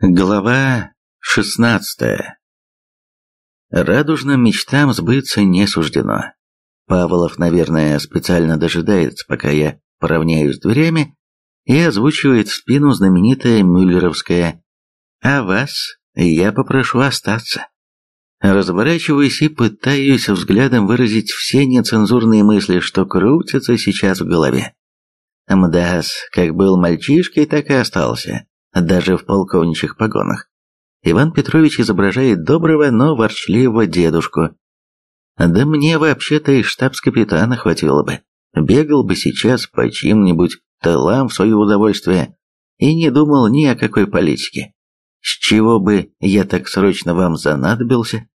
Глава шестнадцатая. Радужным мечтам сбыться не суждено. Павлов, наверное, специально дожидается, пока я поравняюсь с дверями, и озвучивает в спину знаменитое мюллеровское «А вас я попрошу остаться». Разворачиваюсь и пытаюсь взглядом выразить все нецензурные мысли, что крутятся сейчас в голове. Мдас, как был мальчишкой, так и остался даже в полковничьих погонах. Иван Петрович изображает доброго, но ворчливого дедушку. Да мне вообще-то и штабс-капитана хватило бы. Бегал бы сейчас по чьим-нибудь тылам в свое удовольствие и не думал ни о какой политике. С чего бы я так срочно вам занадобился?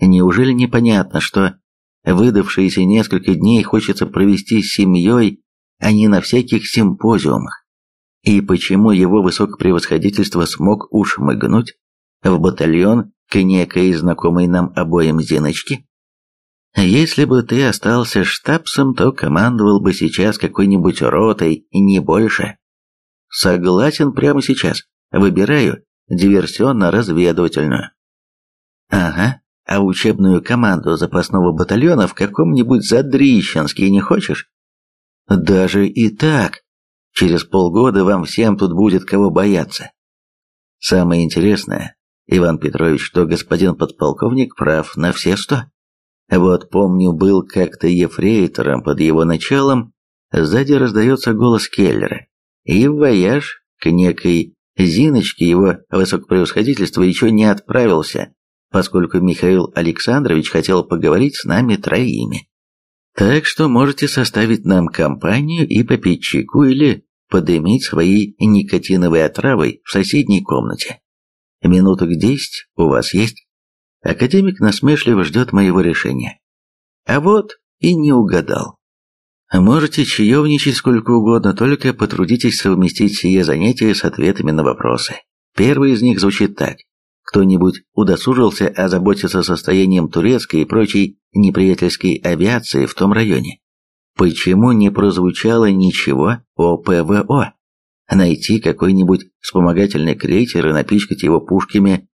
Неужели непонятно, что выдавшиеся несколько дней хочется провести с семьей, а не на всяких симпозиумах? И почему его высокопревосходительство смог ушмыгнуть в батальон к некой знакомой нам обоим Зиночке? Если бы ты остался штабсом, то командовал бы сейчас какой-нибудь ротой, не больше. Согласен прямо сейчас. Выбираю диверсионно-разведывательную. Ага, а учебную команду запасного батальона в каком-нибудь Задрищенске не хочешь? Даже и так. Через полгода вам всем тут будет кого бояться. Самое интересное, Иван Петрович, что господин подполковник прав на все сто. Вот помню, был как-то ефрейтором под его началом, сзади раздается голос Келлера, и в вояж к некой Зиночке его высокопревосходительство еще не отправился, поскольку Михаил Александрович хотел поговорить с нами троими. Так что можете составить нам компанию и попить чайку или подымить своей никотиновой отравой в соседней комнате. Минуток десять у вас есть? Академик насмешливо ждет моего решения. А вот и не угадал. Можете чаевничать сколько угодно, только потрудитесь совместить сие занятия с ответами на вопросы. Первый из них звучит так. Кто-нибудь удосужился озаботиться состоянием турецкой и прочей неприятельской авиации в том районе? Почему не прозвучало ничего о ПВО? Найти какой-нибудь вспомогательный крейсер и напичкать его пушками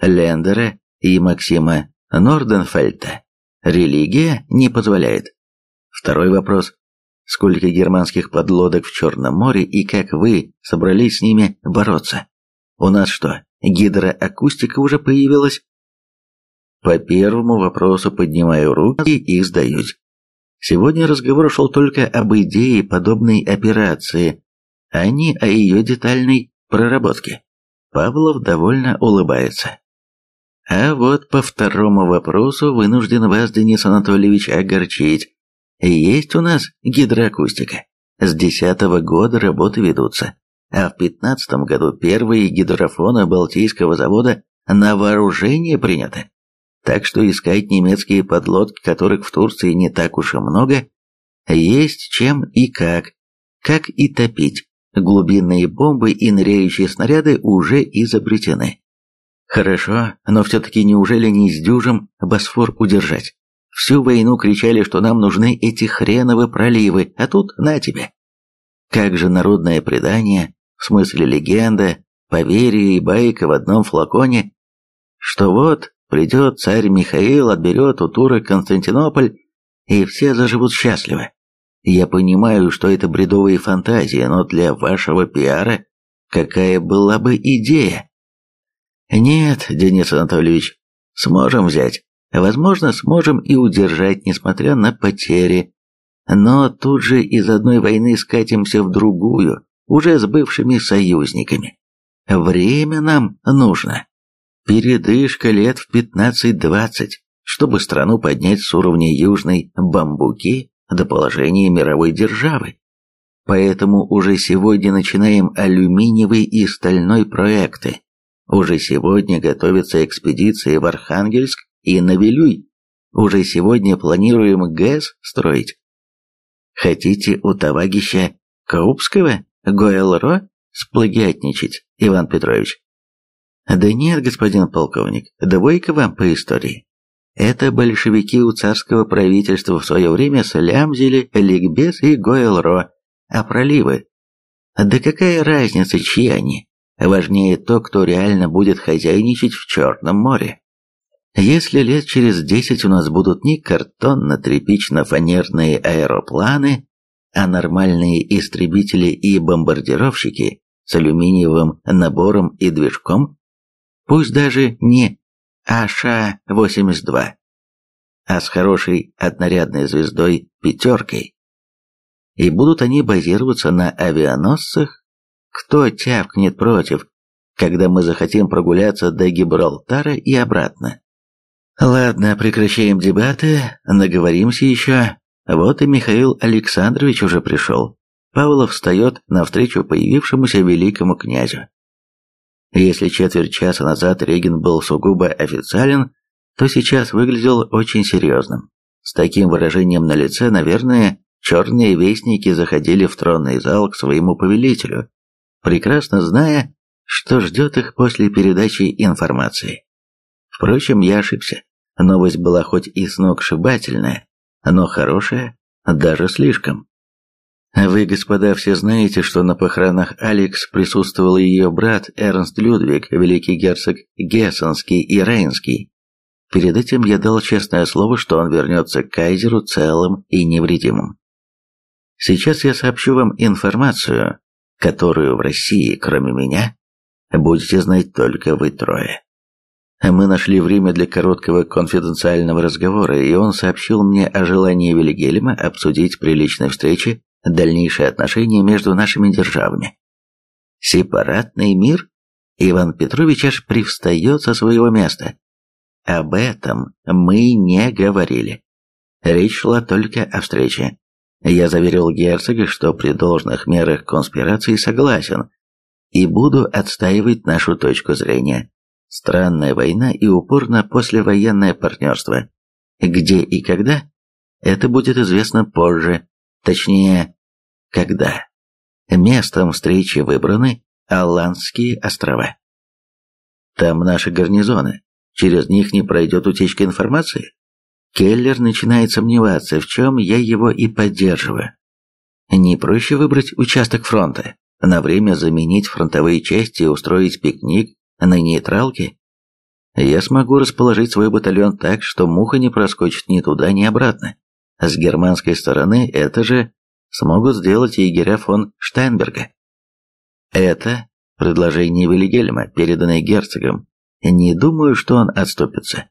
Лендера и Максима Норденфельта. Религия не позволяет. Второй вопрос. Сколько германских подлодок в Черном море и как вы собрались с ними бороться? У нас что, гидроакустика уже появилась? По первому вопросу поднимаю руки и сдаюсь. Сегодня разговор шел только об идее подобной операции, а не о ее детальной проработке. Павлов довольно улыбается. А вот по второму вопросу вынужден вас, Денис Анатольевич, огорчить. Есть у нас гидроакустика. С десятого года работы ведутся, а в пятнадцатом году первые гидрофоны Балтийского завода на вооружение приняты. Так что искать немецкие подлодки, которых в Турции не так уж и много, есть чем и как. Как и топить. Глубинные бомбы и ныряющие снаряды уже изобретены. Хорошо, но все-таки неужели не с дюжем Босфор удержать? Всю войну кричали, что нам нужны эти хреновы проливы, а тут на тебе. Как же народное предание, в смысле легенда, поверье и байка в одном флаконе, что вот Придет царь Михаил, отберет у турок Константинополь, и все заживут счастливо. Я понимаю, что это бредовые фантазии, но для вашего пиара какая была бы идея? Нет, Денис Анатольевич, сможем взять. Возможно, сможем и удержать, несмотря на потери. Но тут же из одной войны скатимся в другую, уже с бывшими союзниками. Время нам нужно. Передышка лет в 15-20, чтобы страну поднять с уровня южной бамбуки до положения мировой державы. Поэтому уже сегодня начинаем алюминиевый и стальной проекты. Уже сегодня готовятся экспедиции в Архангельск и на Вилюй. Уже сегодня планируем ГЭС строить. Хотите у товарища Каупского, Гоэлро, сплагиатничать, Иван Петрович? Да нет, господин полковник, двойка вам по истории. Это большевики у царского правительства в свое время слямзили Ликбез и Гойл-Ро, а проливы. Да какая разница, чьи они? Важнее то, кто реально будет хозяйничать в Черном море. Если лет через десять у нас будут не картонно-тряпично-фанерные аэропланы, а нормальные истребители и бомбардировщики с алюминиевым набором и движком, пусть даже не АШ-82, а с хорошей однорядной звездой «пятеркой», и будут они базироваться на авианосцах, кто тявкнет против, когда мы захотим прогуляться до Гибралтара и обратно. Ладно, прекращаем дебаты, наговоримся еще. Вот и Михаил Александрович уже пришел. Павлов встает навстречу появившемуся великому князю. Если четверть часа назад Регин был сугубо официален, то сейчас выглядел очень серьезным. С таким выражением на лице, наверное, черные вестники заходили в тронный зал к своему повелителю, прекрасно зная, что ждет их после передачи информации. Впрочем, я ошибся. Новость была хоть и сногсшибательная, но хорошая, даже слишком. Вы, господа, все знаете, что на похоронах Алекс присутствовал ее брат Эрнст Людвиг, великий герцог Гессенский и Рейнский. Перед этим я дал честное слово, что он вернется к кайзеру целым и невредимым. Сейчас я сообщу вам информацию, которую в России, кроме меня, будете знать только вы трое. Мы нашли время для короткого конфиденциального разговора, и он сообщил мне о желании Вильгельма обсудить при личной встрече дальнейшие отношения между нашими державами. Сепаратный мир? Иван Петрович аж привстает со своего места. Об этом мы не говорили. Речь шла только о встрече. Я заверил герцога, что при должных мерах конспирации согласен и буду отстаивать нашу точку зрения странная война и упорно послевоенное партнерство. Где и когда? Это будет известно позже, точнее, когда. Местом встречи выбраны Аландские острова. Там наши гарнизоны, через них не пройдет утечка информации. Келлер начинает сомневаться, в чем я его и поддерживаю. Не проще выбрать участок фронта, на время заменить фронтовые части и устроить пикник на нейтралке, я смогу расположить свой батальон так, что муха не проскочит ни туда, ни обратно. С германской стороны это же смогут сделать егеря фон Штайнберга. Это предложение Вильгельма, переданное герцогом. Не думаю, что он отступится.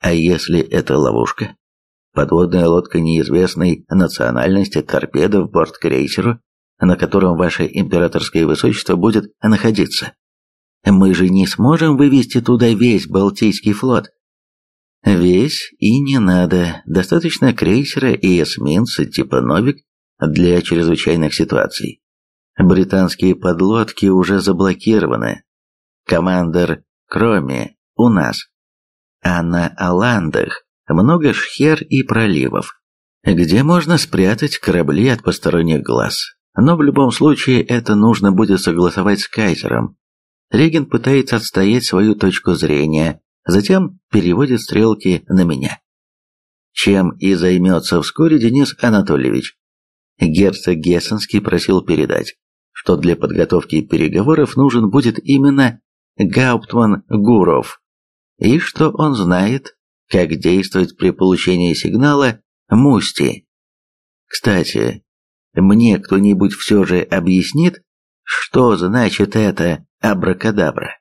А если это ловушка? Подводная лодка неизвестной национальности торпеда в борт крейсеру, на котором ваше императорское высочество будет находиться. Мы же не сможем вывести туда весь Балтийский флот. Весь и не надо. Достаточно крейсера и эсминца типа «Новик» для чрезвычайных ситуаций. Британские подлодки уже заблокированы. Командор Кроме у нас. А на Аландах много шхер и проливов, где можно спрятать корабли от посторонних глаз. Но в любом случае это нужно будет согласовать с кайзером, Реген пытается отстоять свою точку зрения, затем переводит стрелки на меня. Чем и займется вскоре Денис Анатольевич. Герцог Гессенский просил передать, что для подготовки переговоров нужен будет именно Гауптман Гуров, и что он знает, как действовать при получении сигнала Мусти. Кстати, мне кто-нибудь все же объяснит, что значит это абракадабра.